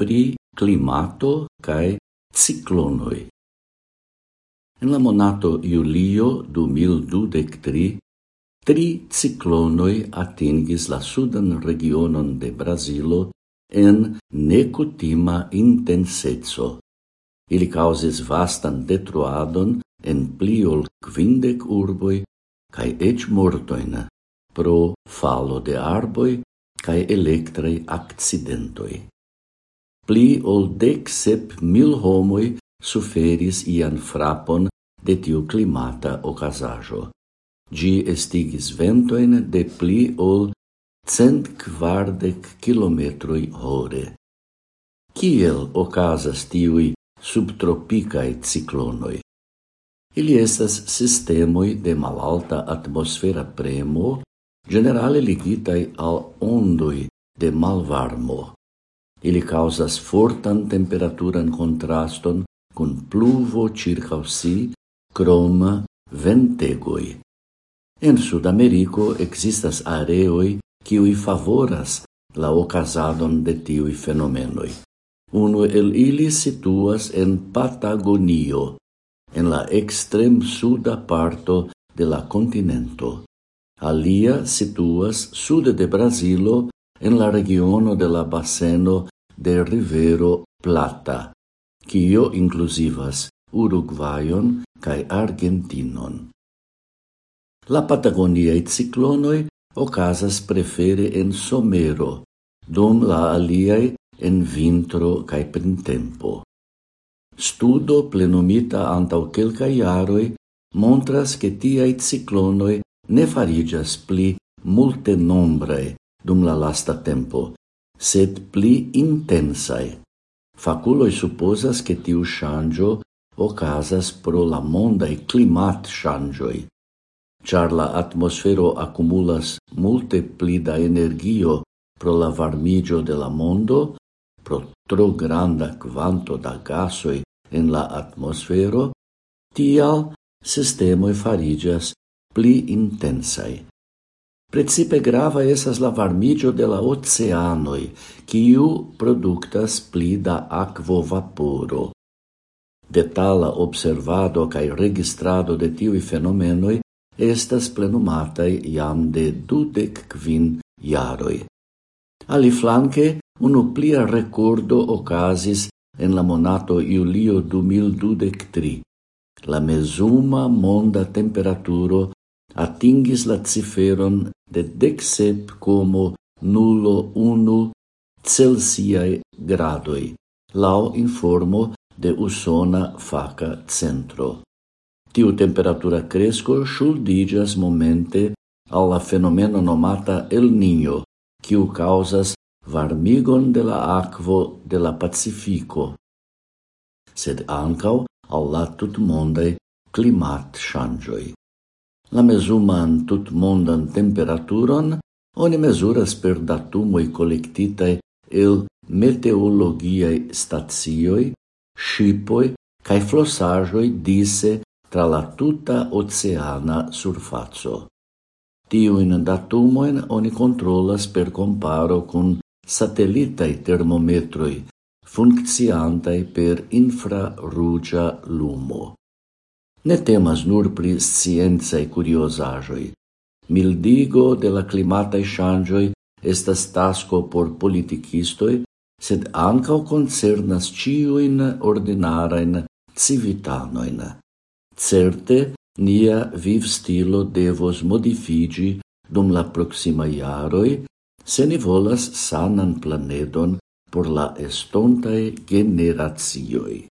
pri climato cae ciclonoi. En la monato Iulio 2023, tri ciclonoi atingis la sudan regionon de Brasilo en necutima intensezzo. Ili causis vastan detruadon en pliol quindec urboi cae ec mortoin pro falo de arboi cae electrae accidentoi pli ol dec sep mil homoi suferis ian frapon de tiu climata ocasajo. Gi estigis ventoin de pli ol cent quardec kilometroi hore. Kiel ocasas tiui subtropicae ciclonoi? Ili estas sistemoi de malalta atmosfera premo, generale ligitai al ondoi de malvarmo. Ili causas fortan temperaturan contraston cun pluvo circa si, croma ventegoi. En Sudamerico existas areoi qui favoras la ocasadon de tiui fenomenoi. Uno el ili situas en Patagonio, en la extrem suda parto de la continento. Alia situas sude de Brasilo en la regiono de la baseno de rivero Plata, quio inclusivas Uruguayon cae Argentinon. La Patagoniae ciclonoi ocasas prefere en somero, dum la aliae en vintro cae printempo. Studo plenumita antau quelcae iaroi montras che tiai ciclonoi ne farigas pli multe nombrae dum la lasta tempo, sed pli intensai. Faculoi supposas che tiu shangio ocasas pro la mondai climat shangioi, char la atmosfero accumulas multe pli da energio pro la varmigio de la mondo, pro tro granda quanto da gasoi en la atmosfero, tial sistemoi farigas pli intensai. Precipe grava esas la varmigio de la oceanoi, quiu productas pli da aquo vaporo. Detala observado cae registrado de tiui fenomenoi estas plenumatai iam de dudec quin iaroi. Ali flanque, unu plia recordo ocasis en la monato iulio 2023. La mesuma monda temperaturo atingis la ciferon de decsep como nullo unu Celsiae gradoi, lau informo de Usona Faca Centro. Tiu temperatura cresco shuldigas momente alla fenomeno nomata El Niño, quiu causas varmigon de la aquo de la Pacifico, sed ancau alla tutmondae climat changioi. La mesuman tutmondan temperaturon oni mesuras per datumoi collectitae el meteologiae stazioi, shipoi cae flossajoi disse tra la tuta oceana surfazzo. Tiuin datumoin oni controllas per comparo cun satellitae termometroi, funcciantai per infrarugia lumo. Ne temas nur pri sciencaj curiosajoi. Mildigo de la climatae changioi estas tasco por politicistoi, sed ancao concernas ciuin ordinarain civitanoin. Certe, nia vivstilo devos modifigi dum la proxima iaroi, se ni volas sanan planedon por la estontae generatioi.